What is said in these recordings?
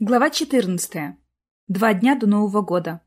Глава 14. Два дня до Нового года.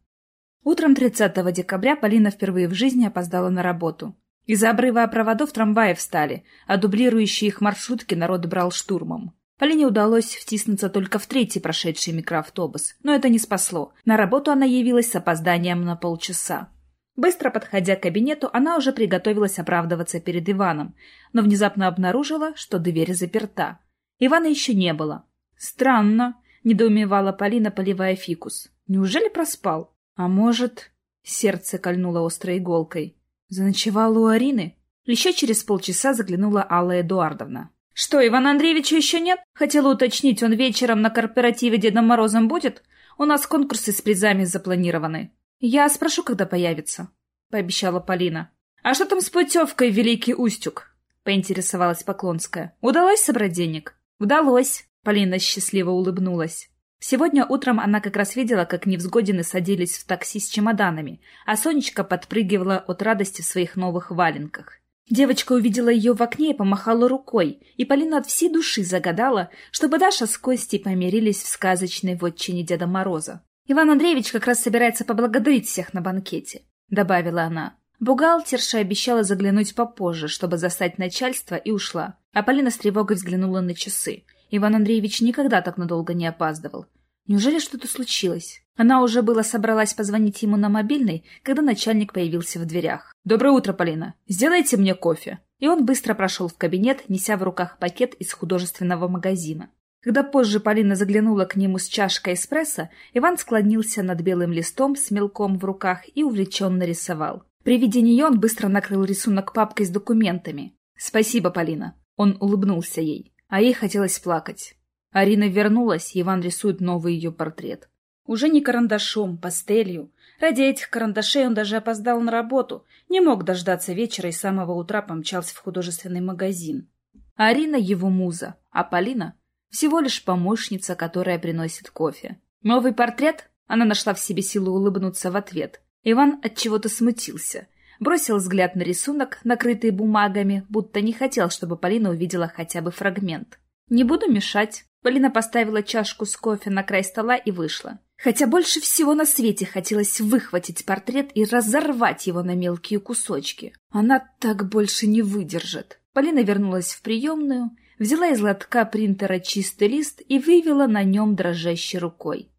Утром 30 декабря Полина впервые в жизни опоздала на работу. Из-за обрыва проводов трамваи встали, а дублирующие их маршрутки народ брал штурмом. Полине удалось втиснуться только в третий прошедший микроавтобус, но это не спасло. На работу она явилась с опозданием на полчаса. Быстро подходя к кабинету, она уже приготовилась оправдываться перед Иваном, но внезапно обнаружила, что дверь заперта. Ивана еще не было. Странно. — недоумевала Полина, поливая фикус. «Неужели проспал? А может...» Сердце кольнуло острой иголкой. «Заночевал у Арины?» Еще через полчаса заглянула Алла Эдуардовна. «Что, Ивана Андреевича еще нет? Хотела уточнить, он вечером на корпоративе Дедом Морозом будет? У нас конкурсы с призами запланированы. Я спрошу, когда появится», — пообещала Полина. «А что там с путевкой Великий Устюг?» — поинтересовалась Поклонская. «Удалось собрать денег?» «Удалось», Полина счастливо улыбнулась. Сегодня утром она как раз видела, как невзгодины садились в такси с чемоданами, а Сонечка подпрыгивала от радости в своих новых валенках. Девочка увидела ее в окне и помахала рукой, и Полина от всей души загадала, чтобы Даша с Костей помирились в сказочной вотчине Деда Мороза. «Иван Андреевич как раз собирается поблагодарить всех на банкете», — добавила она. Бухгалтерша обещала заглянуть попозже, чтобы застать начальство, и ушла. А Полина с тревогой взглянула на часы. Иван Андреевич никогда так надолго не опаздывал. Неужели что-то случилось? Она уже было собралась позвонить ему на мобильный, когда начальник появился в дверях. «Доброе утро, Полина. Сделайте мне кофе». И он быстро прошел в кабинет, неся в руках пакет из художественного магазина. Когда позже Полина заглянула к нему с чашкой эспрессо, Иван склонился над белым листом с мелком в руках и увлеченно рисовал. При виде нее он быстро накрыл рисунок папкой с документами. «Спасибо, Полина». Он улыбнулся ей а ей хотелось плакать. Арина вернулась, Иван рисует новый ее портрет. Уже не карандашом, пастелью. Ради этих карандашей он даже опоздал на работу, не мог дождаться вечера и с самого утра помчался в художественный магазин. Арина — его муза, а Полина — всего лишь помощница, которая приносит кофе. Новый портрет? Она нашла в себе силу улыбнуться в ответ. Иван от чего-то смутился. Бросил взгляд на рисунок, накрытый бумагами, будто не хотел, чтобы Полина увидела хотя бы фрагмент. «Не буду мешать». Полина поставила чашку с кофе на край стола и вышла. Хотя больше всего на свете хотелось выхватить портрет и разорвать его на мелкие кусочки. Она так больше не выдержит. Полина вернулась в приемную, взяла из лотка принтера чистый лист и вывела на нем дрожащей рукой.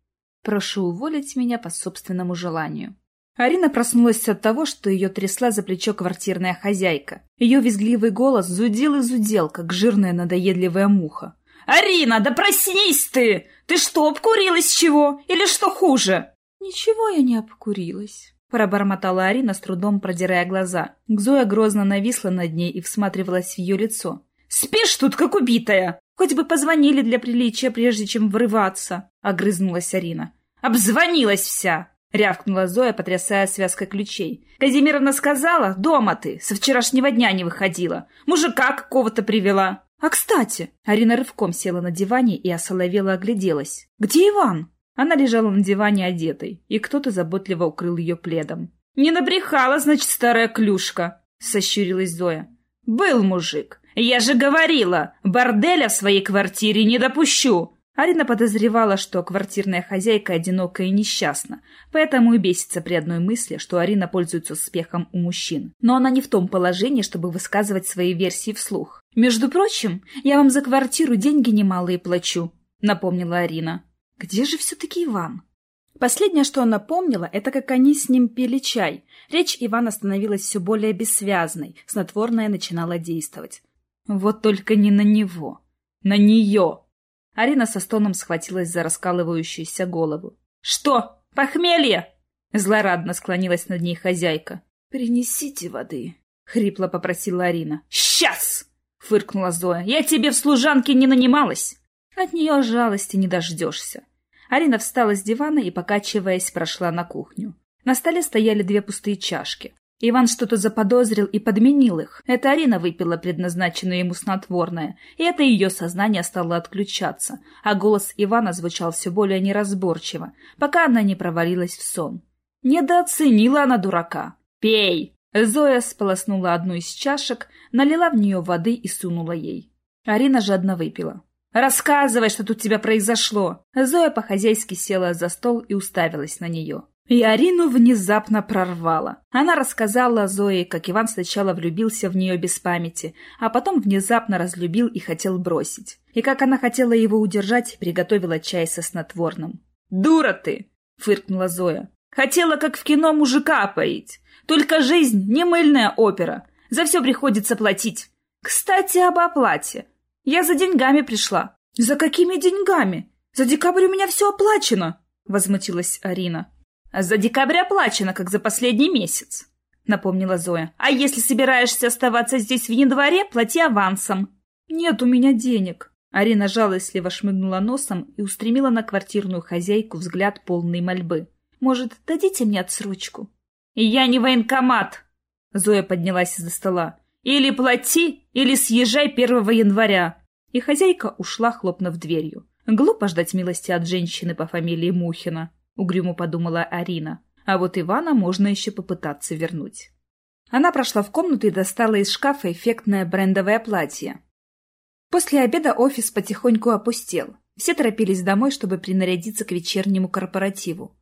«Прошу уволить меня по собственному желанию». Арина проснулась от того, что ее трясла за плечо квартирная хозяйка. Ее визгливый голос зудел и зудел, как жирная надоедливая муха. «Арина, да проснись ты! Ты что, обкурилась чего? Или что хуже?» «Ничего я не обкурилась», — пробормотала Арина, с трудом продирая глаза. Зоя грозно нависла над ней и всматривалась в ее лицо. «Спишь тут, как убитая! Хоть бы позвонили для приличия, прежде чем врываться!» — огрызнулась Арина. «Обзвонилась вся!» — рявкнула Зоя, потрясая связкой ключей. «Казимировна сказала, дома ты, со вчерашнего дня не выходила. Мужика какого-то привела». «А кстати...» Арина рывком села на диване и осоловела огляделась. «Где Иван?» Она лежала на диване одетой, и кто-то заботливо укрыл ее пледом. «Не набрехала, значит, старая клюшка!» — сощурилась Зоя. «Был мужик. Я же говорила, борделя в своей квартире не допущу. Арина подозревала, что квартирная хозяйка одинока и несчастна, поэтому и бесится при одной мысли, что Арина пользуется успехом у мужчин. Но она не в том положении, чтобы высказывать свои версии вслух. «Между прочим, я вам за квартиру деньги немалые плачу», — напомнила Арина. «Где же все-таки Иван?» Последнее, что она помнила, это как они с ним пили чай. Речь Ивана становилась все более бессвязной, снотворное начинало действовать. Вот только не на него. На нее! Арина со стоном схватилась за раскалывающуюся голову. «Что? Похмелье?» Злорадно склонилась над ней хозяйка. «Принесите воды», — хрипло попросила Арина. «Сейчас!» — фыркнула Зоя. «Я тебе в служанке не нанималась!» От нее жалости не дождешься. Арина встала с дивана и, покачиваясь, прошла на кухню. На столе стояли две пустые чашки. Иван что-то заподозрил и подменил их. Это Арина выпила предназначенное ему снотворное, и это ее сознание стало отключаться, а голос Ивана звучал все более неразборчиво, пока она не провалилась в сон. Недооценила она дурака. «Пей!» Зоя сполоснула одну из чашек, налила в нее воды и сунула ей. Арина жадно выпила. Рассказывай, что тут тебя произошло!» Зоя по-хозяйски села за стол и уставилась на нее. И Арину внезапно прорвала. Она рассказала Зое, как Иван сначала влюбился в нее без памяти, а потом внезапно разлюбил и хотел бросить. И как она хотела его удержать, приготовила чай со снотворным. «Дура ты!» — фыркнула Зоя. «Хотела, как в кино, мужика опоить. Только жизнь — не мыльная опера. За все приходится платить. Кстати, об оплате. Я за деньгами пришла». «За какими деньгами? За декабрь у меня все оплачено!» — возмутилась Арина. «За декабрь оплачено, как за последний месяц», — напомнила Зоя. «А если собираешься оставаться здесь в январе, плати авансом». «Нет у меня денег». Арина жалостливо шмыгнула носом и устремила на квартирную хозяйку взгляд полной мольбы. «Может, дадите мне отсрочку?» «Я не военкомат!» Зоя поднялась из-за стола. «Или плати, или съезжай первого января!» И хозяйка ушла, хлопнув дверью. Глупо ждать милости от женщины по фамилии Мухина. — угрюмо подумала Арина. А вот Ивана можно еще попытаться вернуть. Она прошла в комнату и достала из шкафа эффектное брендовое платье. После обеда офис потихоньку опустел. Все торопились домой, чтобы принарядиться к вечернему корпоративу.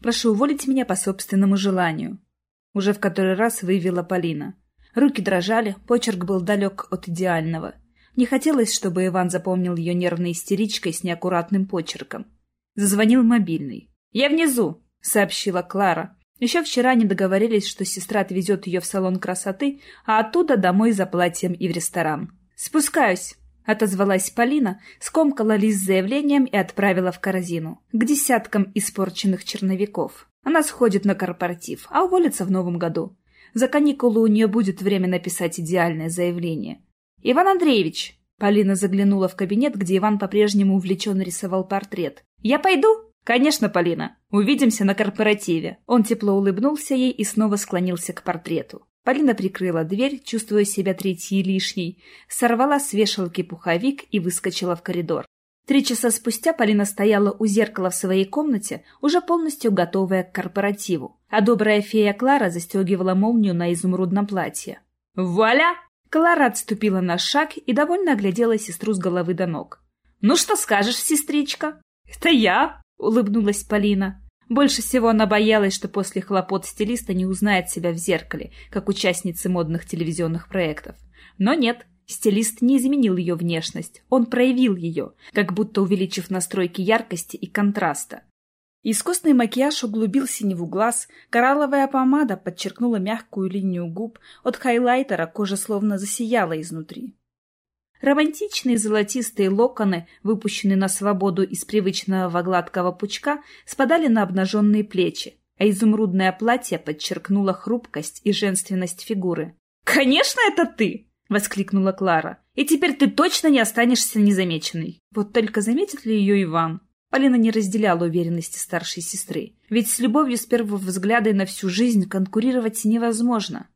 «Прошу уволить меня по собственному желанию», — уже в который раз выявила Полина. Руки дрожали, почерк был далек от идеального. Не хотелось, чтобы Иван запомнил ее нервной истеричкой с неаккуратным почерком. Зазвонил мобильный. «Я внизу», — сообщила Клара. Еще вчера они договорились, что сестра отвезет ее в салон красоты, а оттуда домой за платьем и в ресторан. «Спускаюсь», — отозвалась Полина, скомкала лист с заявлением и отправила в корзину. К десяткам испорченных черновиков. Она сходит на корпоратив, а уволится в новом году. За каникулы у нее будет время написать идеальное заявление. «Иван Андреевич!» Полина заглянула в кабинет, где Иван по-прежнему увлеченно рисовал портрет. «Я пойду?» «Конечно, Полина. Увидимся на корпоративе». Он тепло улыбнулся ей и снова склонился к портрету. Полина прикрыла дверь, чувствуя себя третьей лишней, сорвала с вешалки пуховик и выскочила в коридор. Три часа спустя Полина стояла у зеркала в своей комнате, уже полностью готовая к корпоративу, а добрая фея Клара застегивала молнию на изумрудном платье. «Вуаля!» Клара отступила на шаг и довольно оглядела сестру с головы до ног. «Ну что скажешь, сестричка?» «Это я!» Улыбнулась Полина. Больше всего она боялась, что после хлопот стилиста не узнает себя в зеркале, как участницы модных телевизионных проектов. Но нет, стилист не изменил ее внешность, он проявил ее, как будто увеличив настройки яркости и контраста. Искусный макияж углубил синеву глаз, коралловая помада подчеркнула мягкую линию губ, от хайлайтера кожа словно засияла изнутри. Романтичные золотистые локоны, выпущенные на свободу из привычного гладкого пучка, спадали на обнаженные плечи, а изумрудное платье подчеркнуло хрупкость и женственность фигуры. «Конечно, это ты!» — воскликнула Клара. «И теперь ты точно не останешься незамеченной. Вот только заметит ли ее Иван?» Полина не разделяла уверенности старшей сестры. Ведь с любовью с первого взгляда и на всю жизнь конкурировать невозможно.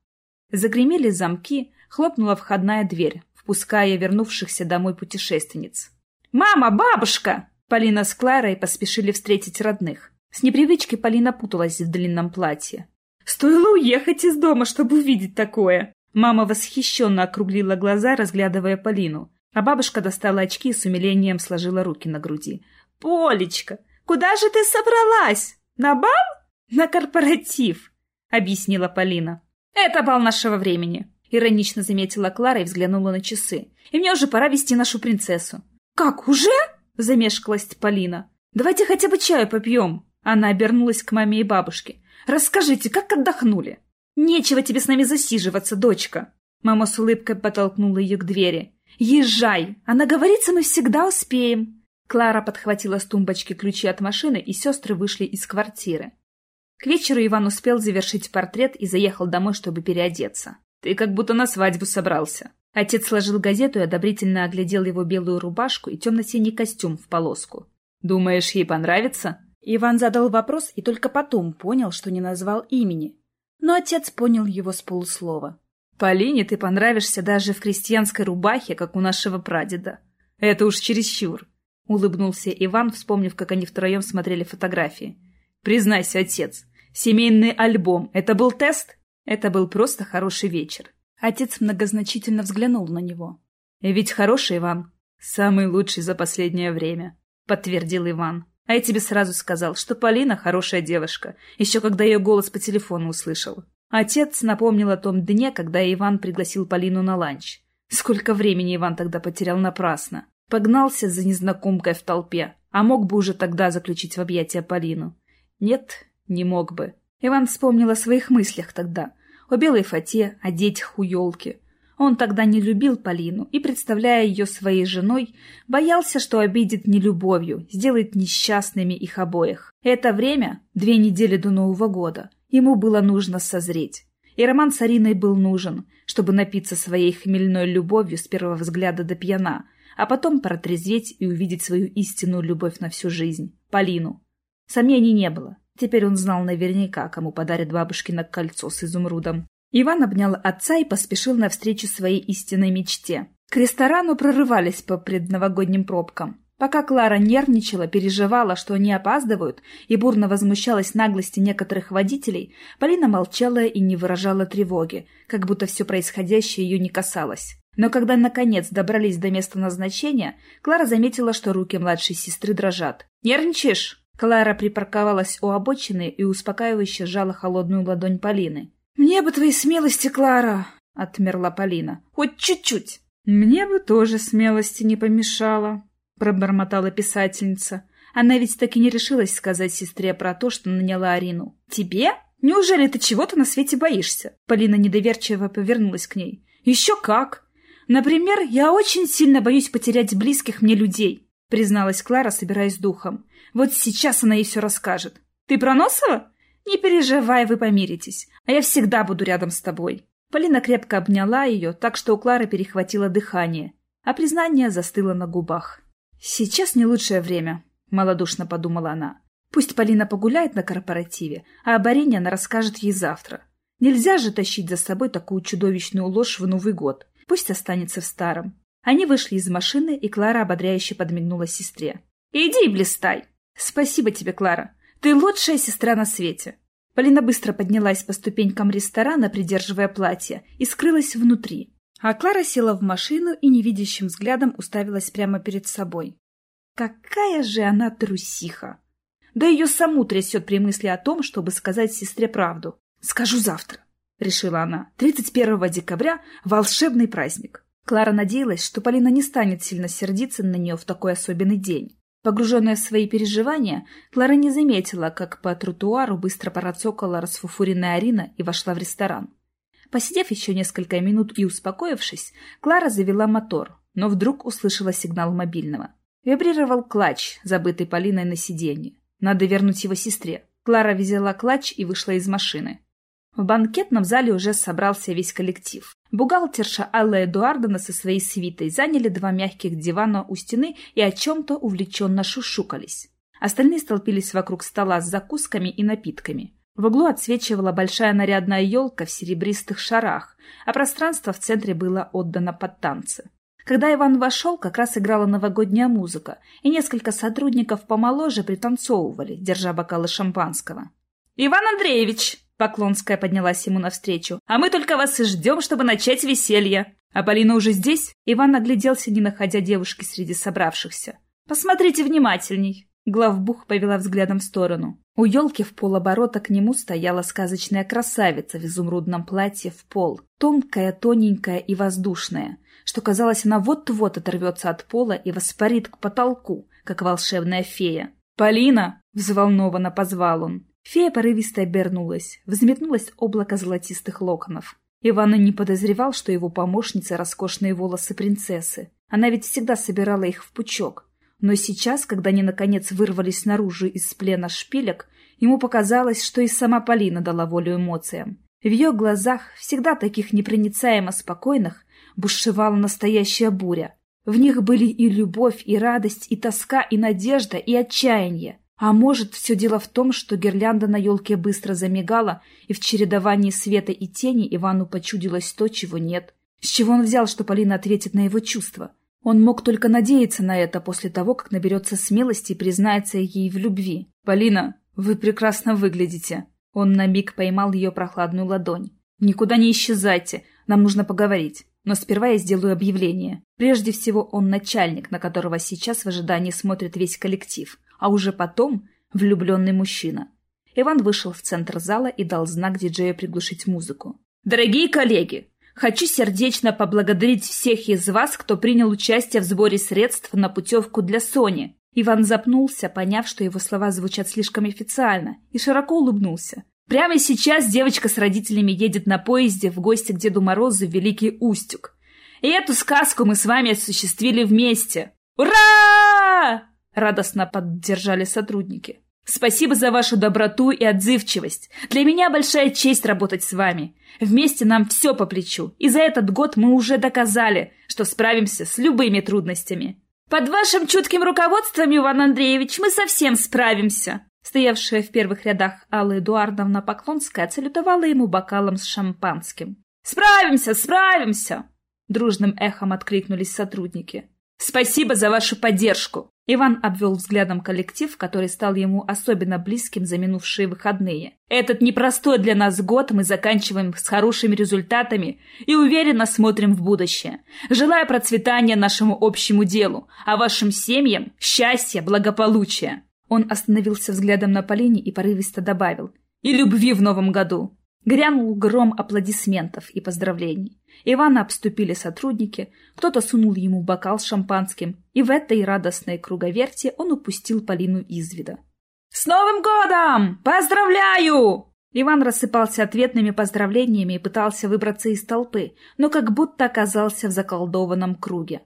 Загремели замки, хлопнула входная дверь впуская вернувшихся домой путешественниц. «Мама! Бабушка!» Полина с Кларой поспешили встретить родных. С непривычки Полина путалась в длинном платье. «Стоило уехать из дома, чтобы увидеть такое!» Мама восхищенно округлила глаза, разглядывая Полину, а бабушка достала очки и с умилением сложила руки на груди. «Полечка, куда же ты собралась? На бал?» «На корпоратив», — объяснила Полина. «Это бал нашего времени. — иронично заметила Клара и взглянула на часы. «И мне уже пора вести нашу принцессу». «Как, уже?» — замешкалась Полина. «Давайте хотя бы чаю попьем». Она обернулась к маме и бабушке. «Расскажите, как отдохнули?» «Нечего тебе с нами засиживаться, дочка!» Мама с улыбкой подтолкнула ее к двери. «Езжай! Она говорится, мы всегда успеем!» Клара подхватила с тумбочки ключи от машины, и сестры вышли из квартиры. К вечеру Иван успел завершить портрет и заехал домой, чтобы переодеться. Ты как будто на свадьбу собрался. Отец сложил газету и одобрительно оглядел его белую рубашку и темно-синий костюм в полоску. «Думаешь, ей понравится?» Иван задал вопрос и только потом понял, что не назвал имени. Но отец понял его с полуслова. «Полине ты понравишься даже в крестьянской рубахе, как у нашего прадеда. Это уж чересчур», — улыбнулся Иван, вспомнив, как они втроем смотрели фотографии. «Признайся, отец, семейный альбом — это был тест?» Это был просто хороший вечер. Отец многозначительно взглянул на него. «Ведь хороший, Иван. Самый лучший за последнее время, подтвердил Иван. А я тебе сразу сказал, что Полина хорошая девушка, еще когда ее голос по телефону услышал. Отец напомнил о том дне, когда Иван пригласил Полину на ланч. Сколько времени Иван тогда потерял напрасно. Погнался за незнакомкой в толпе, а мог бы уже тогда заключить в объятия Полину. Нет, не мог бы. Иван вспомнил о своих мыслях тогда. О белой фате, о детях у елки. Он тогда не любил Полину и, представляя ее своей женой, боялся, что обидит нелюбовью, сделает несчастными их обоих. Это время, две недели до Нового года, ему было нужно созреть. И роман с Ариной был нужен, чтобы напиться своей хмельной любовью с первого взгляда до пьяна, а потом протрезветь и увидеть свою истинную любовь на всю жизнь — Полину. Сомнений не было. Теперь он знал наверняка, кому подарит бабушкино кольцо с изумрудом. Иван обнял отца и поспешил навстречу своей истинной мечте. К ресторану прорывались по предновогодним пробкам. Пока Клара нервничала, переживала, что они опаздывают, и бурно возмущалась наглости некоторых водителей, Полина молчала и не выражала тревоги, как будто все происходящее ее не касалось. Но когда, наконец, добрались до места назначения, Клара заметила, что руки младшей сестры дрожат. «Нервничаешь?» Клара припарковалась у обочины и успокаивающе сжала холодную ладонь Полины. «Мне бы твоей смелости, Клара!» — отмерла Полина. «Хоть чуть-чуть!» «Мне бы тоже смелости не помешало», — пробормотала писательница. Она ведь так и не решилась сказать сестре про то, что наняла Арину. «Тебе? Неужели ты чего-то на свете боишься?» Полина недоверчиво повернулась к ней. «Еще как! Например, я очень сильно боюсь потерять близких мне людей», — призналась Клара, собираясь духом. «Вот сейчас она ей все расскажет. Ты про Носова? Не переживай, вы помиритесь, а я всегда буду рядом с тобой». Полина крепко обняла ее, так что у Клары перехватило дыхание, а признание застыло на губах. «Сейчас не лучшее время», — малодушно подумала она. «Пусть Полина погуляет на корпоративе, а об Арине она расскажет ей завтра. Нельзя же тащить за собой такую чудовищную ложь в Новый год. Пусть останется в старом». Они вышли из машины, и Клара ободряюще подмигнула сестре. «Иди и блистай!» «Спасибо тебе, Клара. Ты лучшая сестра на свете!» Полина быстро поднялась по ступенькам ресторана, придерживая платье, и скрылась внутри. А Клара села в машину и невидящим взглядом уставилась прямо перед собой. Какая же она трусиха! Да ее саму трясет при мысли о том, чтобы сказать сестре правду. «Скажу завтра», — решила она. «31 декабря — волшебный праздник». Клара надеялась, что Полина не станет сильно сердиться на нее в такой особенный день. Погруженная в свои переживания, Клара не заметила, как по тротуару быстро процокала расфуфуренная Арина и вошла в ресторан. Посидев еще несколько минут и успокоившись, Клара завела мотор, но вдруг услышала сигнал мобильного. Вибрировал клатч, забытый Полиной на сиденье. Надо вернуть его сестре. Клара взяла клатч и вышла из машины. В банкетном зале уже собрался весь коллектив. Бухгалтерша Алла Эдуардовна со своей свитой заняли два мягких дивана у стены и о чем-то увлеченно шушукались. Остальные столпились вокруг стола с закусками и напитками. В углу отсвечивала большая нарядная елка в серебристых шарах, а пространство в центре было отдано под танцы. Когда Иван вошел, как раз играла новогодняя музыка, и несколько сотрудников помоложе пританцовывали, держа бокалы шампанского. «Иван Андреевич!» Поклонская поднялась ему навстречу. «А мы только вас и ждем, чтобы начать веселье!» «А Полина уже здесь?» Иван огляделся, не находя девушки среди собравшихся. «Посмотрите внимательней!» Главбух повела взглядом в сторону. У елки в полоборота к нему стояла сказочная красавица в изумрудном платье в пол, тонкая, тоненькая и воздушная, что казалось, она вот-вот оторвется от пола и воспарит к потолку, как волшебная фея. «Полина!» — взволнованно позвал он. Фея порывисто обернулась, взметнулось облако золотистых локонов. Иван не подозревал, что его помощница — роскошные волосы принцессы. Она ведь всегда собирала их в пучок. Но сейчас, когда они, наконец, вырвались наружу из плена шпилек, ему показалось, что и сама Полина дала волю эмоциям. В ее глазах, всегда таких непроницаемо спокойных, бушевала настоящая буря. В них были и любовь, и радость, и тоска, и надежда, и отчаяние. А может, все дело в том, что гирлянда на елке быстро замигала, и в чередовании света и тени Ивану почудилось то, чего нет. С чего он взял, что Полина ответит на его чувства? Он мог только надеяться на это после того, как наберется смелости и признается ей в любви. «Полина, вы прекрасно выглядите». Он на миг поймал ее прохладную ладонь. «Никуда не исчезайте, нам нужно поговорить. Но сперва я сделаю объявление. Прежде всего, он начальник, на которого сейчас в ожидании смотрит весь коллектив, а уже потом влюбленный мужчина. Иван вышел в центр зала и дал знак диджею приглушить музыку. «Дорогие коллеги, хочу сердечно поблагодарить всех из вас, кто принял участие в сборе средств на путевку для Сони». Иван запнулся, поняв, что его слова звучат слишком официально, и широко улыбнулся. Прямо сейчас девочка с родителями едет на поезде в гости к Деду Морозу в Великий Устюг. И эту сказку мы с вами осуществили вместе. Ура! Радостно поддержали сотрудники. Спасибо за вашу доброту и отзывчивость. Для меня большая честь работать с вами. Вместе нам все по плечу, и за этот год мы уже доказали, что справимся с любыми трудностями. Под вашим чутким руководством, Иван Андреевич, мы совсем справимся. Стоявшая в первых рядах Алла Эдуардовна Поклонская салютовала ему бокалом с шампанским. «Справимся, справимся!» Дружным эхом откликнулись сотрудники. «Спасибо за вашу поддержку!» Иван обвел взглядом коллектив, который стал ему особенно близким за минувшие выходные. «Этот непростой для нас год мы заканчиваем с хорошими результатами и уверенно смотрим в будущее. Желаю процветания нашему общему делу, а вашим семьям – счастья, благополучия!» Он остановился взглядом на Полине и порывисто добавил. «И любви в новом году!» Грянул гром аплодисментов и поздравлений. Ивана обступили сотрудники, кто-то сунул ему бокал с шампанским, и в этой радостной круговерте он упустил Полину из вида. «С Новым годом! Поздравляю!» Иван рассыпался ответными поздравлениями и пытался выбраться из толпы, но как будто оказался в заколдованном круге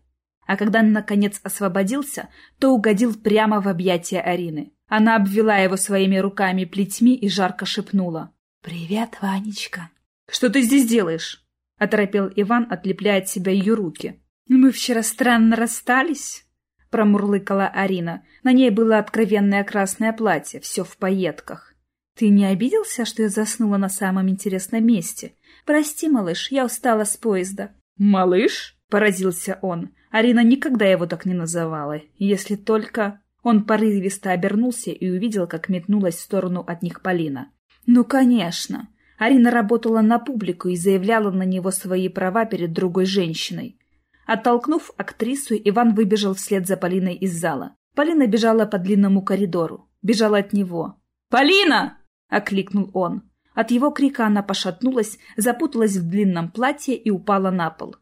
а когда наконец освободился, то угодил прямо в объятия Арины. Она обвела его своими руками плетьми и жарко шепнула. «Привет, Ванечка!» «Что ты здесь делаешь?» — оторопел Иван, отлепляя от себя ее руки. «Мы вчера странно расстались», — промурлыкала Арина. На ней было откровенное красное платье, все в пайетках. «Ты не обиделся, что я заснула на самом интересном месте? Прости, малыш, я устала с поезда». «Малыш?» — поразился он. Арина никогда его так не называла, если только... Он порывисто обернулся и увидел, как метнулась в сторону от них Полина. «Ну, конечно!» Арина работала на публику и заявляла на него свои права перед другой женщиной. Оттолкнув актрису, Иван выбежал вслед за Полиной из зала. Полина бежала по длинному коридору. Бежала от него. «Полина!» — окликнул он. От его крика она пошатнулась, запуталась в длинном платье и упала на пол.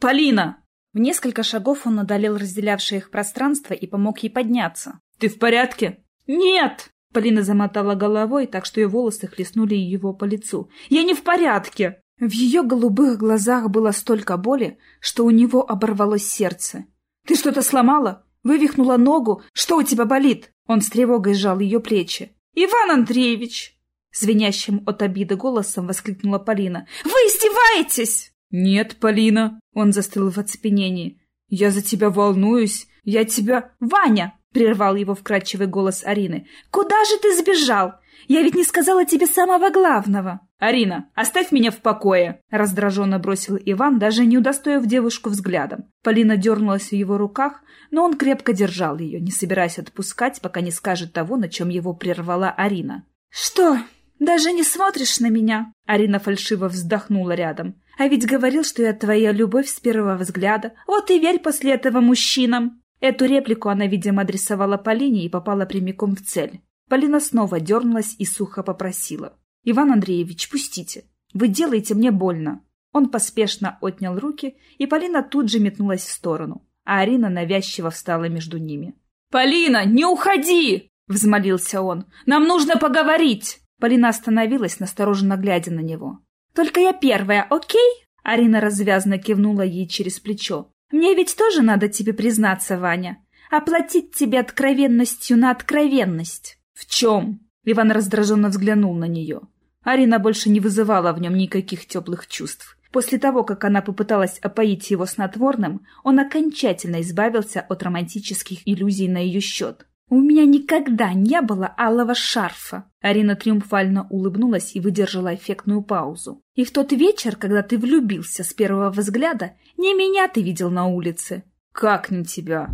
«Полина!» В несколько шагов он одолел разделявшее их пространство и помог ей подняться. «Ты в порядке?» «Нет!» Полина замотала головой, так что ее волосы хлестнули его по лицу. «Я не в порядке!» В ее голубых глазах было столько боли, что у него оборвалось сердце. «Ты что-то сломала? Вывихнула ногу? Что у тебя болит?» Он с тревогой сжал ее плечи. «Иван Андреевич!» Звенящим от обиды голосом воскликнула Полина. «Вы издеваетесь!» «Нет, Полина!» Он застыл в оцепенении. «Я за тебя волнуюсь! Я тебя...» «Ваня!» — прервал его вкрадчивый голос Арины. «Куда же ты сбежал? Я ведь не сказала тебе самого главного!» «Арина, оставь меня в покое!» — раздраженно бросил Иван, даже не удостоив девушку взглядом. Полина дернулась в его руках, но он крепко держал ее, не собираясь отпускать, пока не скажет того, на чем его прервала Арина. «Что, даже не смотришь на меня?» Арина фальшиво вздохнула рядом. А ведь говорил, что я твоя любовь с первого взгляда. Вот и верь после этого мужчинам. Эту реплику она, видимо, адресовала Полине и попала прямиком в цель. Полина снова дернулась и сухо попросила. «Иван Андреевич, пустите. Вы делаете мне больно». Он поспешно отнял руки, и Полина тут же метнулась в сторону, а Арина навязчиво встала между ними. «Полина, не уходи!» — взмолился он. «Нам нужно поговорить!» Полина остановилась, настороженно глядя на него. «Только я первая, окей?» Арина развязно кивнула ей через плечо. «Мне ведь тоже надо тебе признаться, Ваня. Оплатить тебе откровенностью на откровенность». «В чем?» Иван раздраженно взглянул на нее. Арина больше не вызывала в нем никаких теплых чувств. После того, как она попыталась опоить его снотворным, он окончательно избавился от романтических иллюзий на ее счет. «У меня никогда не было алого шарфа!» Арина триумфально улыбнулась и выдержала эффектную паузу. «И в тот вечер, когда ты влюбился с первого взгляда, не меня ты видел на улице». «Как не тебя?»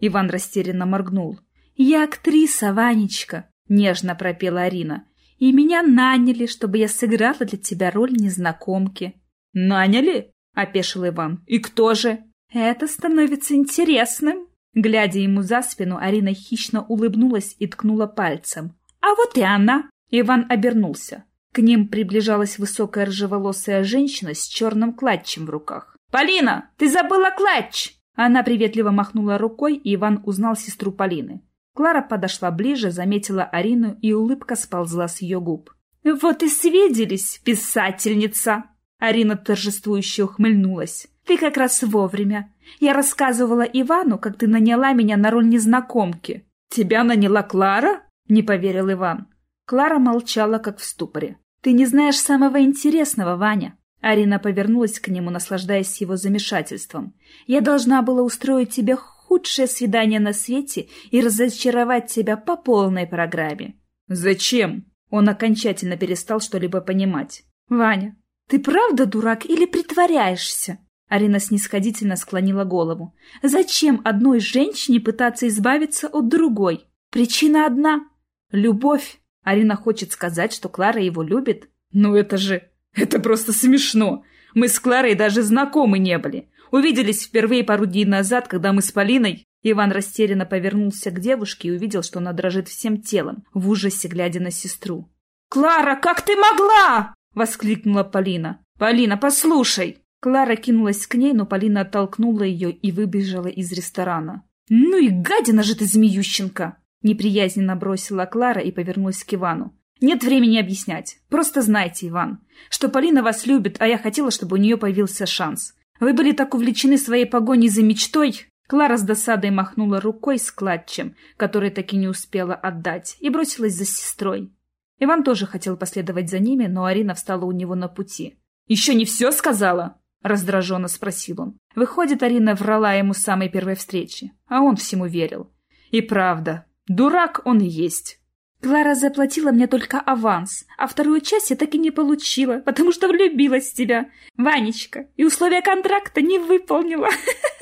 Иван растерянно моргнул. «Я актриса, Ванечка», — нежно пропела Арина. «И меня наняли, чтобы я сыграла для тебя роль незнакомки». «Наняли?» — опешил Иван. «И кто же?» «Это становится интересным». Глядя ему за спину, Арина хищно улыбнулась и ткнула пальцем. «А вот и она!» Иван обернулся. К ним приближалась высокая рыжеволосая женщина с черным клатчем в руках. «Полина, ты забыла клатч!» Она приветливо махнула рукой, и Иван узнал сестру Полины. Клара подошла ближе, заметила Арину, и улыбка сползла с ее губ. «Вот и свиделись, писательница!» Арина торжествующе ухмыльнулась. «Ты как раз вовремя. Я рассказывала Ивану, как ты наняла меня на роль незнакомки». «Тебя наняла Клара?» — не поверил Иван. Клара молчала, как в ступоре. «Ты не знаешь самого интересного, Ваня». Арина повернулась к нему, наслаждаясь его замешательством. «Я должна была устроить тебе худшее свидание на свете и разочаровать тебя по полной программе». «Зачем?» Он окончательно перестал что-либо понимать. «Ваня, ты правда дурак или притворяешься?» Арина снисходительно склонила голову. «Зачем одной женщине пытаться избавиться от другой? Причина одна — любовь. Арина хочет сказать, что Клара его любит? Ну это же... Это просто смешно. Мы с Кларой даже знакомы не были. Увиделись впервые пару дней назад, когда мы с Полиной... Иван растерянно повернулся к девушке и увидел, что она дрожит всем телом, в ужасе глядя на сестру. «Клара, как ты могла?» — воскликнула Полина. «Полина, послушай!» Клара кинулась к ней, но Полина оттолкнула ее и выбежала из ресторана. «Ну и гадина же ты, Змеющенко!» Неприязненно бросила Клара и повернулась к Ивану. «Нет времени объяснять. Просто знайте, Иван, что Полина вас любит, а я хотела, чтобы у нее появился шанс. Вы были так увлечены своей погоней за мечтой...» Клара с досадой махнула рукой с клатчем, который так и не успела отдать, и бросилась за сестрой. Иван тоже хотел последовать за ними, но Арина встала у него на пути. «Еще не все сказала?» — раздраженно спросил он. Выходит, Арина врала ему с самой первой встречи, а он всему верил. И правда, Дурак он и есть. Клара заплатила мне только аванс, а вторую часть я так и не получила, потому что влюбилась в тебя, Ванечка, и условия контракта не выполнила.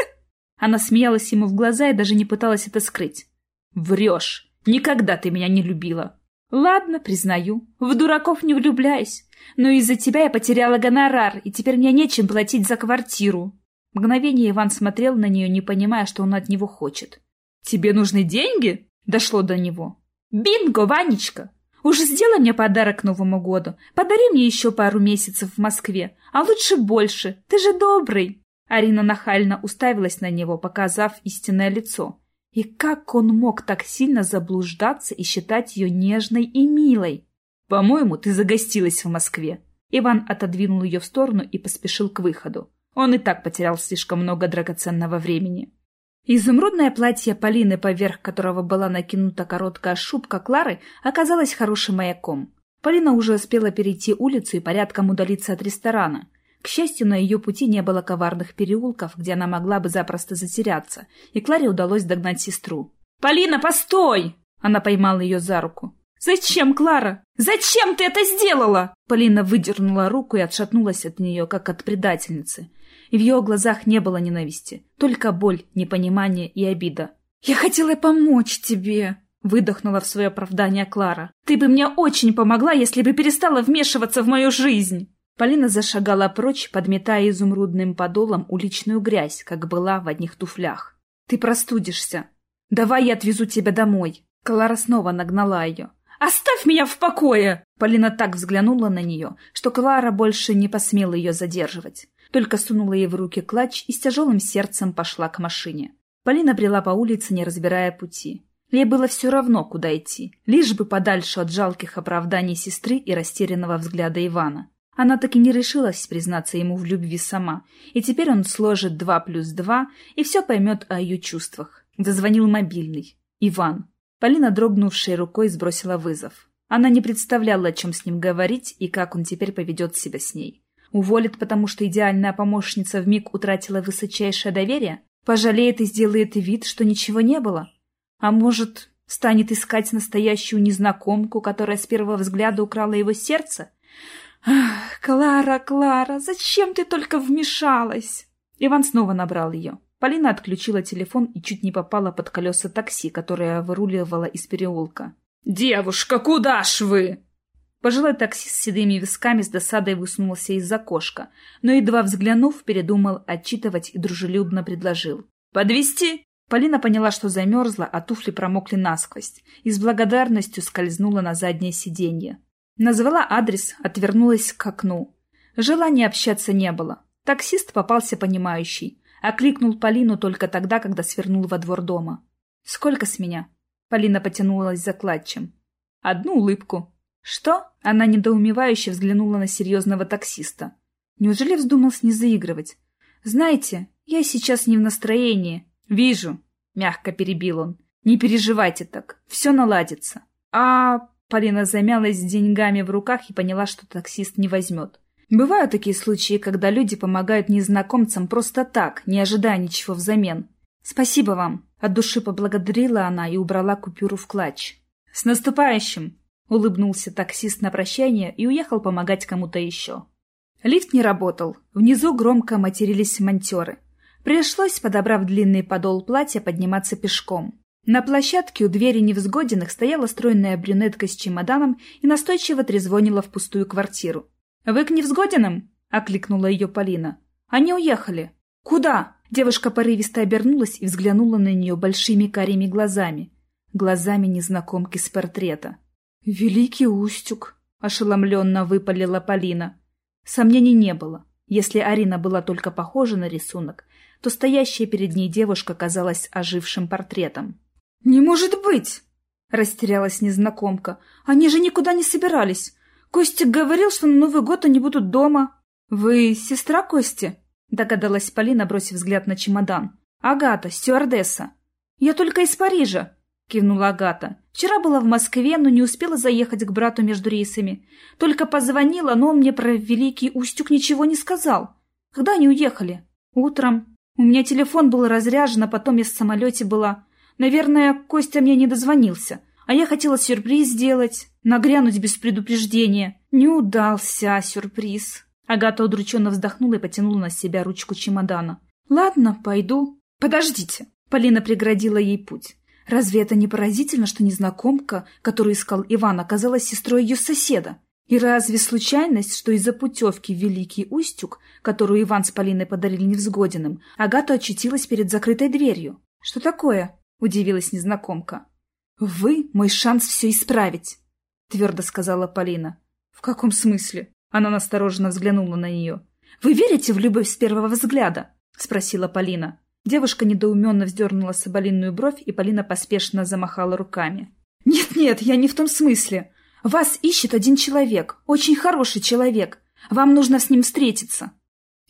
Она смеялась ему в глаза и даже не пыталась это скрыть. Врешь. Никогда ты меня не любила. Ладно, признаю. В дураков не влюбляюсь. Но из-за тебя я потеряла гонорар, и теперь мне нечем платить за квартиру. Мгновение Иван смотрел на нее, не понимая, что он от него хочет. «Тебе нужны деньги?» Дошло до него. «Бинго, Ванечка! Уже сделай мне подарок Новому году. Подари мне еще пару месяцев в Москве, а лучше больше. Ты же добрый!» Арина нахально уставилась на него, показав истинное лицо. И как он мог так сильно заблуждаться и считать ее нежной и милой? «По-моему, ты загостилась в Москве». Иван отодвинул ее в сторону и поспешил к выходу. Он и так потерял слишком много драгоценного времени. Изумрудное платье Полины, поверх которого была накинута короткая шубка Клары, оказалось хорошим маяком. Полина уже успела перейти улицу и порядком удалиться от ресторана. К счастью, на ее пути не было коварных переулков, где она могла бы запросто затеряться, и Кларе удалось догнать сестру. «Полина, постой!» Она поймала ее за руку. «Зачем, Клара? Зачем ты это сделала?» Полина выдернула руку и отшатнулась от нее, как от предательницы и в ее глазах не было ненависти, только боль, непонимание и обида. «Я хотела помочь тебе!» — выдохнула в свое оправдание Клара. «Ты бы мне очень помогла, если бы перестала вмешиваться в мою жизнь!» Полина зашагала прочь, подметая изумрудным подолом уличную грязь, как была в одних туфлях. «Ты простудишься. Давай я отвезу тебя домой!» Клара снова нагнала ее. «Оставь меня в покое!» Полина так взглянула на нее, что Клара больше не посмела ее задерживать только сунула ей в руки клатч и с тяжелым сердцем пошла к машине. Полина брела по улице, не разбирая пути. Ей было все равно, куда идти, лишь бы подальше от жалких оправданий сестры и растерянного взгляда Ивана. Она так и не решилась признаться ему в любви сама, и теперь он сложит два плюс два и все поймет о ее чувствах. Зазвонил мобильный. Иван. Полина, дрогнувшей рукой, сбросила вызов. Она не представляла, о чем с ним говорить и как он теперь поведет себя с ней. Уволит, потому что идеальная помощница вмиг утратила высочайшее доверие? Пожалеет и сделает вид, что ничего не было? А может, станет искать настоящую незнакомку, которая с первого взгляда украла его сердце? Ах, Клара, Клара, зачем ты только вмешалась? Иван снова набрал ее. Полина отключила телефон и чуть не попала под колеса такси, которое выруливало из переулка. «Девушка, куда ж вы?» Пожилой таксист с седыми висками с досадой высунулся из окошка, но, едва взглянув, передумал отчитывать и дружелюбно предложил. «Подвезти?» Полина поняла, что замерзла, а туфли промокли насквозь, и с благодарностью скользнула на заднее сиденье. Назвала адрес, отвернулась к окну. Желания общаться не было. Таксист попался понимающий. Окликнул Полину только тогда, когда свернул во двор дома. «Сколько с меня?» Полина потянулась за клатчем. «Одну улыбку». «Что?» Она недоумевающе взглянула на серьезного таксиста. Неужели вздумался не заигрывать? «Знаете, я сейчас не в настроении». «Вижу», — мягко перебил он. «Не переживайте так, все наладится». «А...» Полина замялась с деньгами в руках и поняла, что таксист не возьмет. Бывают такие случаи, когда люди помогают незнакомцам просто так, не ожидая ничего взамен. «Спасибо вам!» — от души поблагодарила она и убрала купюру в клатч. «С наступающим!» — улыбнулся таксист на прощание и уехал помогать кому-то еще. Лифт не работал. Внизу громко матерились монтеры. Пришлось, подобрав длинный подол платья, подниматься пешком. На площадке у двери невзгоденных стояла стройная брюнетка с чемоданом и настойчиво трезвонила в пустую квартиру. «Вы к невзгоденным?» — окликнула ее Полина. «Они уехали». «Куда?» Девушка порывисто обернулась и взглянула на нее большими карими глазами. Глазами незнакомки с портрета. «Великий Устюг!» — ошеломленно выпалила Полина. Сомнений не было. Если Арина была только похожа на рисунок, то стоящая перед ней девушка казалась ожившим портретом. «Не может быть!» — растерялась незнакомка. «Они же никуда не собирались. Костик говорил, что на Новый год они будут дома. Вы сестра Кости? Догадалась Полина, бросив взгляд на чемодан. Агата, стюардесса. Я только из Парижа, кивнула Агата. Вчера была в Москве, но не успела заехать к брату между рейсами. Только позвонила, но он мне про Великий Устюг ничего не сказал. Когда они уехали? Утром. У меня телефон был разряжен, а потом я в самолете была. Наверное, Костя мне не дозвонился. А я хотела сюрприз сделать, нагрянуть без предупреждения. Не удался сюрприз. Агата удрученно вздохнула и потянула на себя ручку чемодана. «Ладно, пойду». «Подождите!» Полина преградила ей путь. Разве это не поразительно, что незнакомка, которую искал Иван, оказалась сестрой ее соседа? И разве случайность, что из-за путевки в Великий Устюг, которую Иван с Полиной подарили невзгоденным, Агата очутилась перед закрытой дверью? «Что такое?» – удивилась незнакомка. «Вы — мой шанс все исправить», — твердо сказала Полина. «В каком смысле?» Она настороженно взглянула на нее. «Вы верите в любовь с первого взгляда?» — спросила Полина. Девушка недоуменно вздернула соболиную бровь, и Полина поспешно замахала руками. «Нет-нет, я не в том смысле. Вас ищет один человек, очень хороший человек. Вам нужно с ним встретиться».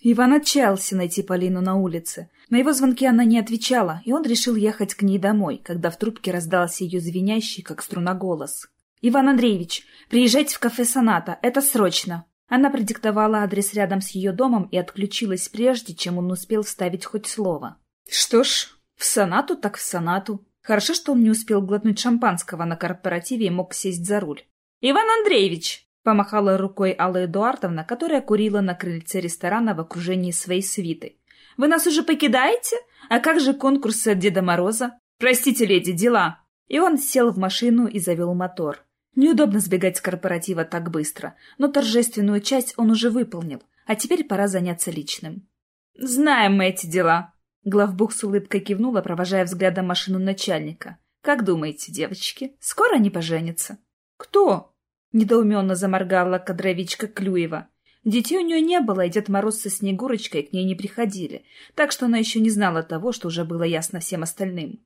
Иван отчаялся найти Полину на улице. На его звонки она не отвечала, и он решил ехать к ней домой, когда в трубке раздался ее звенящий, как струна, голос. «Иван Андреевич, приезжайте в кафе «Соната», это срочно!» Она продиктовала адрес рядом с ее домом и отключилась прежде, чем он успел вставить хоть слово. Что ж, в «Сонату» так в «Сонату». Хорошо, что он не успел глотнуть шампанского на корпоративе и мог сесть за руль. «Иван Андреевич!» Помахала рукой Алла Эдуардовна, которая курила на крыльце ресторана в окружении своей свиты. «Вы нас уже покидаете? А как же конкурсы от Деда Мороза? Простите, леди, дела!» И он сел в машину и завел мотор. Неудобно сбегать с корпоратива так быстро, но торжественную часть он уже выполнил, а теперь пора заняться личным. «Знаем мы эти дела!» Главбух с улыбкой кивнула, провожая взглядом машину начальника. «Как думаете, девочки, скоро они поженятся?» «Кто?» Недоуменно заморгала кадровичка Клюева. Детей у нее не было, и Дед Мороз со Снегурочкой к ней не приходили, так что она еще не знала того, что уже было ясно всем остальным.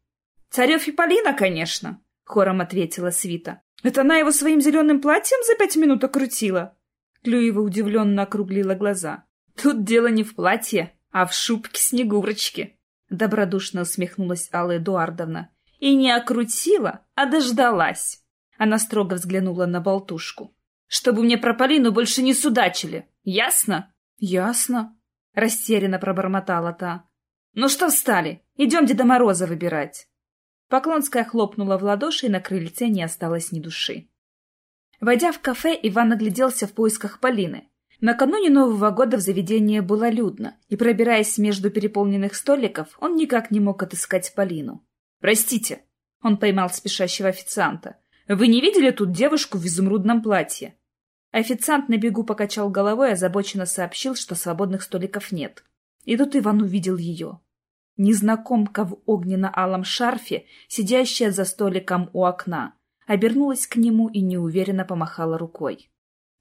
«Царев и Полина, конечно!» — хором ответила Свита. «Это она его своим зеленым платьем за пять минут окрутила?» Клюева удивленно округлила глаза. «Тут дело не в платье, а в шубке Снегурочки!» Добродушно усмехнулась Алла Эдуардовна. «И не окрутила, а дождалась!» Она строго взглянула на болтушку. «Чтобы мне про Полину больше не судачили. Ясно?» «Ясно», — растерянно пробормотала та. «Ну что встали? Идем Деда Мороза выбирать». Поклонская хлопнула в ладоши, и на крыльце не осталось ни души. Войдя в кафе, Иван огляделся в поисках Полины. Накануне Нового года в заведении было людно, и, пробираясь между переполненных столиков, он никак не мог отыскать Полину. «Простите», — он поймал спешащего официанта, вы не видели тут девушку в изумрудном платье? Официант на бегу покачал головой и озабоченно сообщил, что свободных столиков нет. И тут Иван увидел ее. Незнакомка в огненно-алом шарфе, сидящая за столиком у окна, обернулась к нему и неуверенно помахала рукой.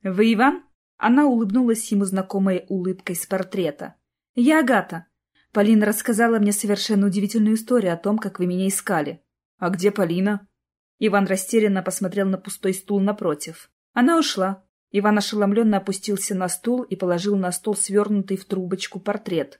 «Вы Иван?» Она улыбнулась ему знакомой улыбкой с портрета. «Я Агата. Полина рассказала мне совершенно удивительную историю о том, как вы меня искали». «А где Полина?» Иван растерянно посмотрел на пустой стул напротив. Она ушла. Иван ошеломленно опустился на стул и положил на стол свернутый в трубочку портрет.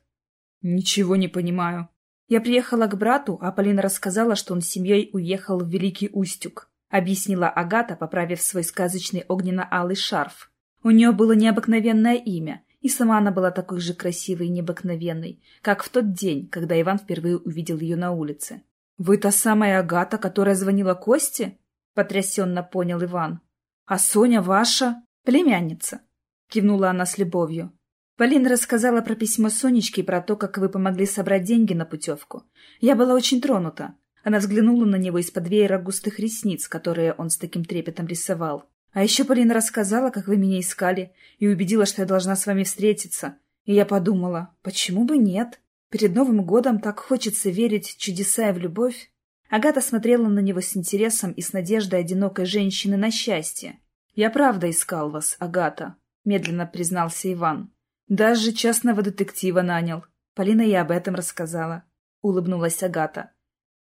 «Ничего не понимаю». «Я приехала к брату, а Полина рассказала, что он с семьей уехал в Великий Устюг», — объяснила Агата, поправив свой сказочный огненно-алый шарф. У нее было необыкновенное имя, и сама она была такой же красивой и необыкновенной, как в тот день, когда Иван впервые увидел ее на улице. «Вы та самая Агата, которая звонила Косте?» — потрясенно понял Иван. «А Соня ваша?» «Племянница», — кивнула она с любовью. Полина рассказала про письмо Сонечки и про то, как вы помогли собрать деньги на путевку. Я была очень тронута. Она взглянула на него из-под веера густых ресниц, которые он с таким трепетом рисовал. А еще Полина рассказала, как вы меня искали, и убедила, что я должна с вами встретиться. И я подумала, почему бы нет? Перед Новым годом так хочется верить чудеса и в любовь. Агата смотрела на него с интересом и с надеждой одинокой женщины на счастье. «Я правда искал вас, Агата», — медленно признался Иван. Даже частного детектива нанял. Полина и об этом рассказала. Улыбнулась Агата.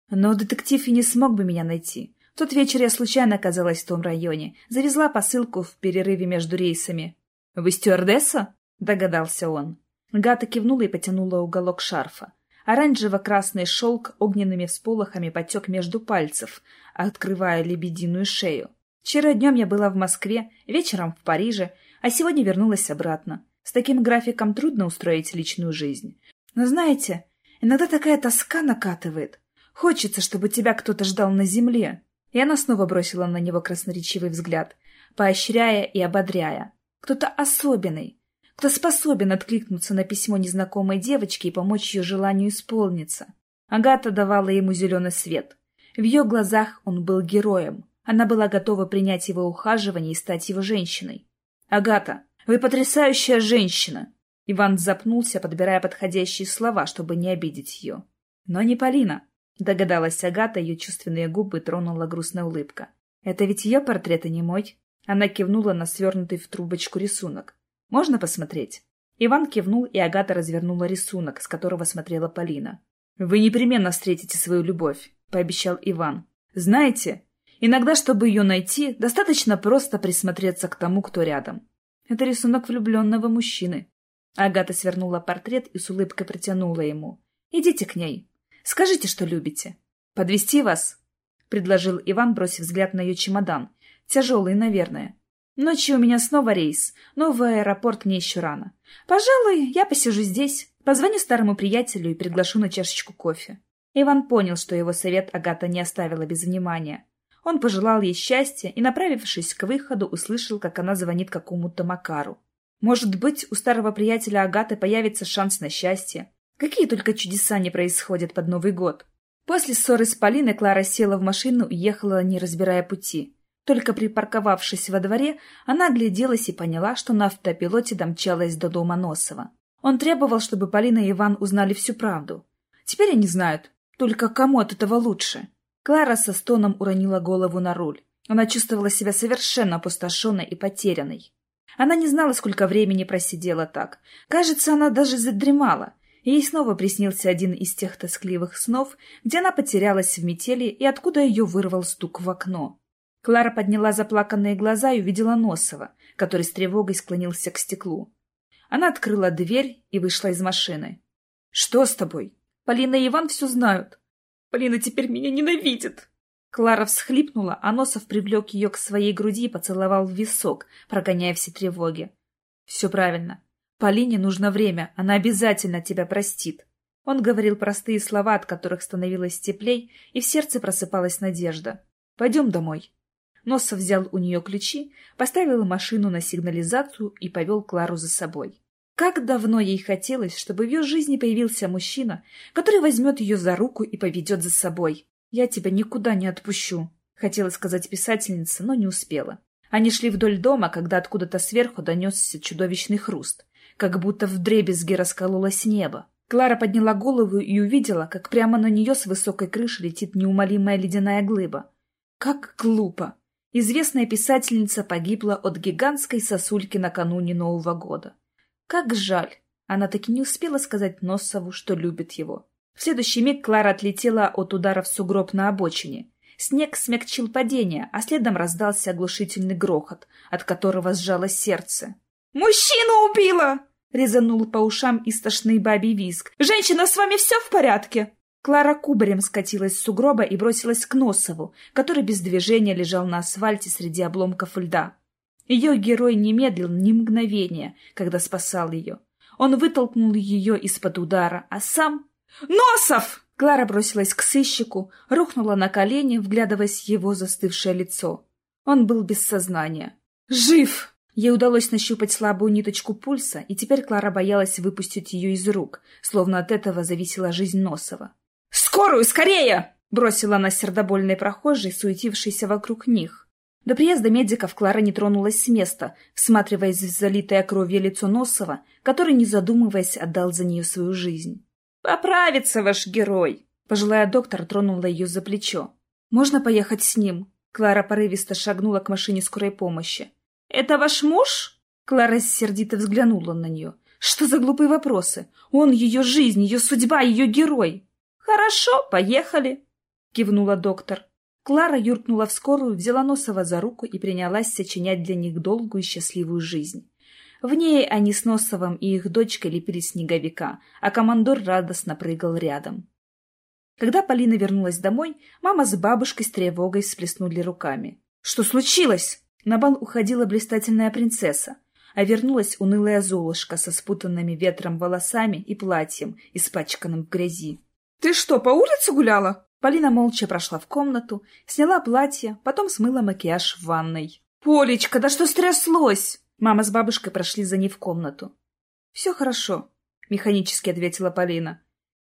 Но детектив и не смог бы меня найти. В тот вечер я случайно оказалась в том районе. Завезла посылку в перерыве между рейсами. «Вы стюардесса?» — догадался он. Гата кивнула и потянула уголок шарфа. Оранжево-красный шелк огненными всполохами потек между пальцев, открывая лебединую шею. Вчера днем я была в Москве, вечером в Париже, а сегодня вернулась обратно. С таким графиком трудно устроить личную жизнь. Но знаете, иногда такая тоска накатывает. Хочется, чтобы тебя кто-то ждал на земле. И она снова бросила на него красноречивый взгляд, поощряя и ободряя. Кто-то особенный, кто способен откликнуться на письмо незнакомой девочки и помочь ее желанию исполниться. Агата давала ему зеленый свет. В ее глазах он был героем. Она была готова принять его ухаживание и стать его женщиной. «Агата, вы потрясающая женщина!» Иван запнулся, подбирая подходящие слова, чтобы не обидеть ее. «Но не Полина», — догадалась Агата, ее чувственные губы тронула грустная улыбка. «Это ведь ее портрет, а не мой?» Она кивнула на свернутый в трубочку рисунок. «Можно посмотреть?» Иван кивнул, и Агата развернула рисунок, с которого смотрела Полина. «Вы непременно встретите свою любовь», — пообещал Иван. «Знаете, иногда, чтобы ее найти, достаточно просто присмотреться к тому, кто рядом. Это рисунок влюбленного мужчины. Агата свернула портрет и с улыбкой протянула ему. «Идите к ней. Скажите, что любите. Подвести вас?» — предложил Иван, бросив взгляд на ее чемодан. «Тяжелый, наверное. Ночью у меня снова рейс, но в аэропорт мне еще рано. Пожалуй, я посижу здесь, позвоню старому приятелю и приглашу на чашечку кофе». Иван понял, что его совет Агата не оставила без внимания. Он пожелал ей счастья и, направившись к выходу, услышал, как она звонит какому-то Макару. Может быть, у старого приятеля Агаты появится шанс на счастье. Какие только чудеса не происходят под Новый год. После ссоры с Полиной Клара села в машину и ехала, не разбирая пути. Только припарковавшись во дворе, она огляделась и поняла, что на автопилоте домчалась до дома Носова. Он требовал, чтобы Полина и Иван узнали всю правду. Теперь они знают, только кому от этого лучше. Клара со стоном уронила голову на руль. Она чувствовала себя совершенно опустошенной и потерянной. Она не знала, сколько времени просидела так. Кажется, она даже задремала. Ей снова приснился один из тех тоскливых снов, где она потерялась в метели и откуда ее вырвал стук в окно. Клара подняла заплаканные глаза и увидела Носова, который с тревогой склонился к стеклу. Она открыла дверь и вышла из машины. «Что с тобой?» «Полина и Иван все знают. Полина теперь меня ненавидит!» Клара всхлипнула, а Носов привлек ее к своей груди и поцеловал в висок, прогоняя все тревоги. «Все правильно. Полине нужно время, она обязательно тебя простит». Он говорил простые слова, от которых становилось теплей, и в сердце просыпалась надежда. «Пойдем домой». Носов взял у нее ключи, поставил машину на сигнализацию и повел Клару за собой. Как давно ей хотелось, чтобы в ее жизни появился мужчина, который возьмет ее за руку и поведет за собой. «Я тебя никуда не отпущу», — хотела сказать писательница, но не успела. Они шли вдоль дома, когда откуда-то сверху донесся чудовищный хруст, как будто вдребезги раскололось небо. Клара подняла голову и увидела, как прямо на нее с высокой крыши летит неумолимая ледяная глыба. Как глупо! Известная писательница погибла от гигантской сосульки накануне Нового года. Как жаль! Она таки не успела сказать Носову, что любит его. В следующий миг Клара отлетела от удара в сугроб на обочине. Снег смягчил падение, а следом раздался оглушительный грохот, от которого сжалось сердце. «Мужчину убила!» — резанул по ушам истошный бабий визг. «Женщина, с вами все в порядке?» Клара кубарем скатилась с сугроба и бросилась к Носову, который без движения лежал на асфальте среди обломков льда. Ее герой не медлил ни мгновения, когда спасал ее. Он вытолкнул ее из-под удара, а сам... «Носов!» Клара бросилась к сыщику, рухнула на колени, вглядываясь в его застывшее лицо. Он был без сознания. «Жив!» Ей удалось нащупать слабую ниточку пульса, и теперь Клара боялась выпустить ее из рук, словно от этого зависела жизнь Носова. «Скорую, скорее!» — бросила она сердобольной прохожей, суетившейся вокруг них. До приезда медиков Клара не тронулась с места, всматриваясь в залитое кровью лицо Носова, который, не задумываясь, отдал за нее свою жизнь. «Поправится ваш герой!» Пожилая доктор тронула ее за плечо. «Можно поехать с ним?» Клара порывисто шагнула к машине скорой помощи. «Это ваш муж?» Клара сердито взглянула на нее. «Что за глупые вопросы? Он ее жизнь, ее судьба, ее герой!» «Хорошо, поехали!» Кивнула доктор. Клара юркнула в скорую, взяла Носова за руку и принялась сочинять для них долгую и счастливую жизнь. В ней они с Носовым и их дочкой лепили снеговика, а командор радостно прыгал рядом. Когда Полина вернулась домой, мама с бабушкой с тревогой всплеснули руками. «Что случилось?» На бал уходила блистательная принцесса, а вернулась унылая Золушка со спутанными ветром волосами и платьем, испачканным в грязи. «Ты что, по улице гуляла?» Полина молча прошла в комнату, сняла платье, потом смыла макияж в ванной. «Полечка, да что стряслось?» Мама с бабушкой прошли за ней в комнату. «Все хорошо», — механически ответила Полина.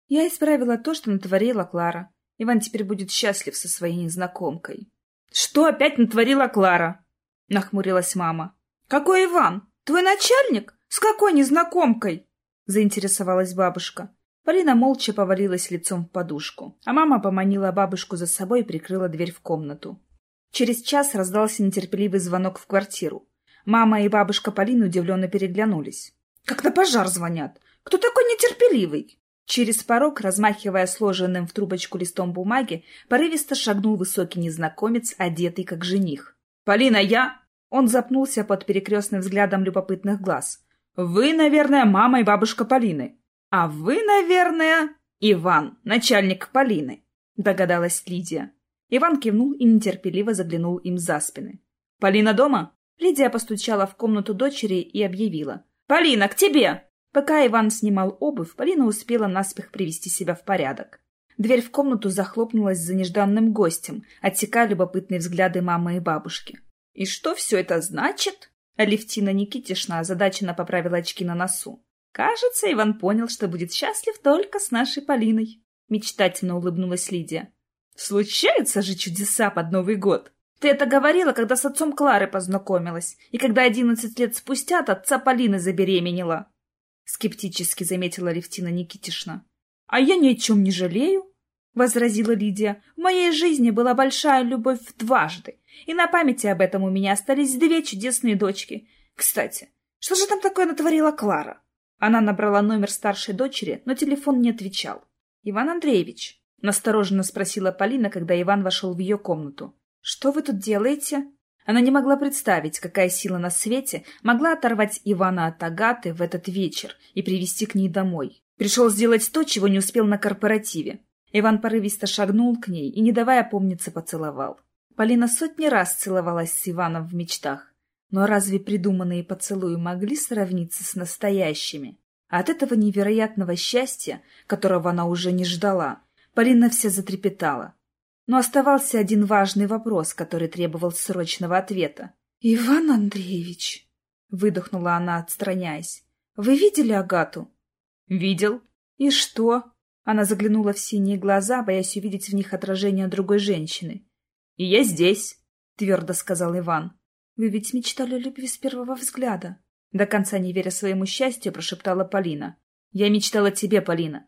«Я исправила то, что натворила Клара. Иван теперь будет счастлив со своей незнакомкой». «Что опять натворила Клара?» — нахмурилась мама. «Какой Иван? Твой начальник? С какой незнакомкой?» — заинтересовалась бабушка. Полина молча повалилась лицом в подушку, а мама поманила бабушку за собой и прикрыла дверь в комнату. Через час раздался нетерпеливый звонок в квартиру. Мама и бабушка Полины удивленно переглянулись. «Как на пожар звонят! Кто такой нетерпеливый?» Через порог, размахивая сложенным в трубочку листом бумаги, порывисто шагнул высокий незнакомец, одетый как жених. «Полина, я...» Он запнулся под перекрестным взглядом любопытных глаз. «Вы, наверное, мама и бабушка Полины. А вы, наверное, Иван, начальник Полины», — догадалась Лидия. Иван кивнул и нетерпеливо заглянул им за спины. «Полина дома?» Лидия постучала в комнату дочери и объявила. «Полина, к тебе!» Пока Иван снимал обувь, Полина успела наспех привести себя в порядок. Дверь в комнату захлопнулась за нежданным гостем, отсекая любопытные взгляды мамы и бабушки. «И что все это значит?» Алевтина Никитишна озадаченно поправила очки на носу. «Кажется, Иван понял, что будет счастлив только с нашей Полиной», — мечтательно улыбнулась Лидия. «Случаются же чудеса под Новый год!» Ты это говорила, когда с отцом Клары познакомилась, и когда одиннадцать лет спустя от отца Полины забеременела. Скептически заметила Левтина Никитишна. — А я ни о чем не жалею, — возразила Лидия. — В моей жизни была большая любовь дважды, и на памяти об этом у меня остались две чудесные дочки. Кстати, что же там такое натворила Клара? Она набрала номер старшей дочери, но телефон не отвечал. — Иван Андреевич, — настороженно спросила Полина, когда Иван вошел в ее комнату. «Что вы тут делаете?» Она не могла представить, какая сила на свете могла оторвать Ивана от Агаты в этот вечер и привести к ней домой. Пришел сделать то, чего не успел на корпоративе. Иван порывисто шагнул к ней и, не давая помниться, поцеловал. Полина сотни раз целовалась с Иваном в мечтах. Но разве придуманные поцелуи могли сравниться с настоящими? От этого невероятного счастья, которого она уже не ждала, Полина вся затрепетала. Но оставался один важный вопрос, который требовал срочного ответа. «Иван Андреевич!» — выдохнула она, отстраняясь. «Вы видели Агату?» «Видел». «И что?» Она заглянула в синие глаза, боясь увидеть в них отражение другой женщины. «И я здесь», — твердо сказал Иван. Вы ведь мечтали о любви с первого взгляда. До конца не веря своему счастью, прошептала Полина. Я мечтала тебе, Полина.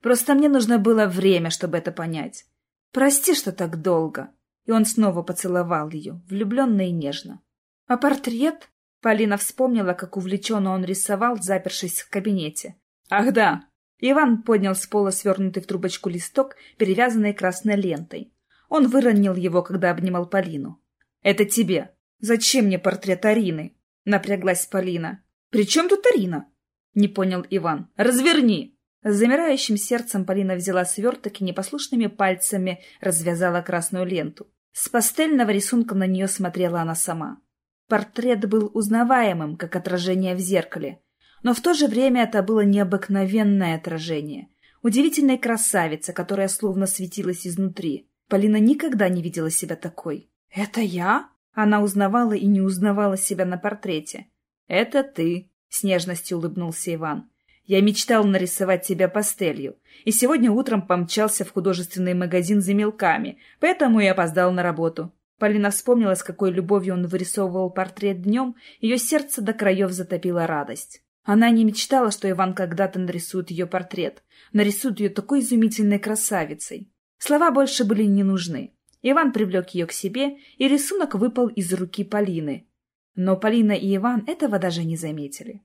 Просто мне нужно было время, чтобы это понять. Прости, что так долго. И он снова поцеловал ее, влюбленно и нежно. А портрет? Полина вспомнила, как увлеченно он рисовал, запершись в кабинете. Ах да! Иван поднял с пола свернутый в трубочку листок, перевязанный красной лентой. Он выронил его, когда обнимал Полину. «Это тебе. Зачем мне портрет Арины?» — напряглась Полина. «При чем тут Арина?» — не понял Иван. «Разверни!» С замирающим сердцем Полина взяла сверток и непослушными пальцами развязала красную ленту. С пастельного рисунка на нее смотрела она сама. Портрет был узнаваемым, как отражение в зеркале. Но в то же время это было необыкновенное отражение. Удивительная красавица, которая словно светилась изнутри. Полина никогда не видела себя такой. «Это я?» Она узнавала и не узнавала себя на портрете. «Это ты», — с нежностью улыбнулся Иван. «Я мечтал нарисовать тебя пастелью, и сегодня утром помчался в художественный магазин за мелками, поэтому и опоздал на работу». Полина вспомнила, с какой любовью он вырисовывал портрет днем, ее сердце до краев затопила радость. Она не мечтала, что Иван когда-то нарисует ее портрет, нарисует ее такой изумительной красавицей. Слова больше были не нужны. Иван привлек ее к себе, и рисунок выпал из руки Полины. Но Полина и Иван этого даже не заметили.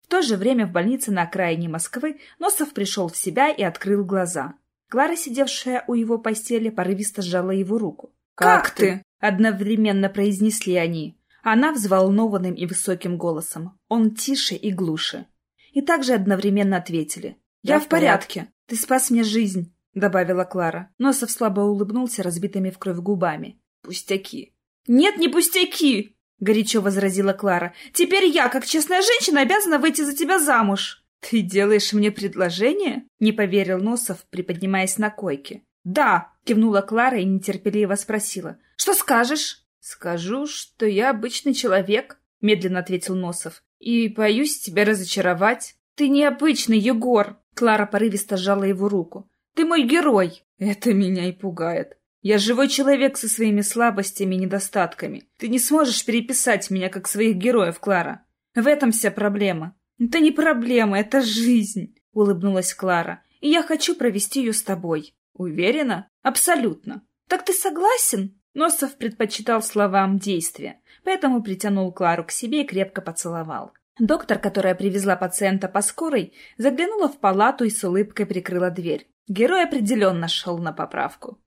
В то же время в больнице на окраине Москвы Носов пришел в себя и открыл глаза. Клара, сидевшая у его постели, порывисто сжала его руку. «Как ты?» — одновременно произнесли они. Она взволнованным и высоким голосом, он тише и глуше. И также одновременно ответили. «Я в порядке. Ты спас мне жизнь». — добавила Клара. Носов слабо улыбнулся разбитыми в кровь губами. «Пустяки». «Нет, не пустяки!» — горячо возразила Клара. «Теперь я, как честная женщина, обязана выйти за тебя замуж». «Ты делаешь мне предложение?» — не поверил Носов, приподнимаясь на койке. «Да!» — кивнула Клара и нетерпеливо спросила. «Что скажешь?» «Скажу, что я обычный человек», — медленно ответил Носов. «И боюсь тебя разочаровать». «Ты необычный, Егор!» Клара порывисто сжала его руку. Ты мой герой!» «Это меня и пугает. Я живой человек со своими слабостями и недостатками. Ты не сможешь переписать меня как своих героев, Клара. В этом вся проблема». «Это не проблема, это жизнь», — улыбнулась Клара. «И я хочу провести ее с тобой». «Уверена?» «Абсолютно». «Так ты согласен?» Носов предпочитал словам действия, поэтому притянул Клару к себе и крепко поцеловал. Доктор, которая привезла пациента по скорой, заглянула в палату и с улыбкой прикрыла дверь. Герой определенно шел на поправку.